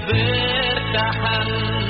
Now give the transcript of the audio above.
Goodbye.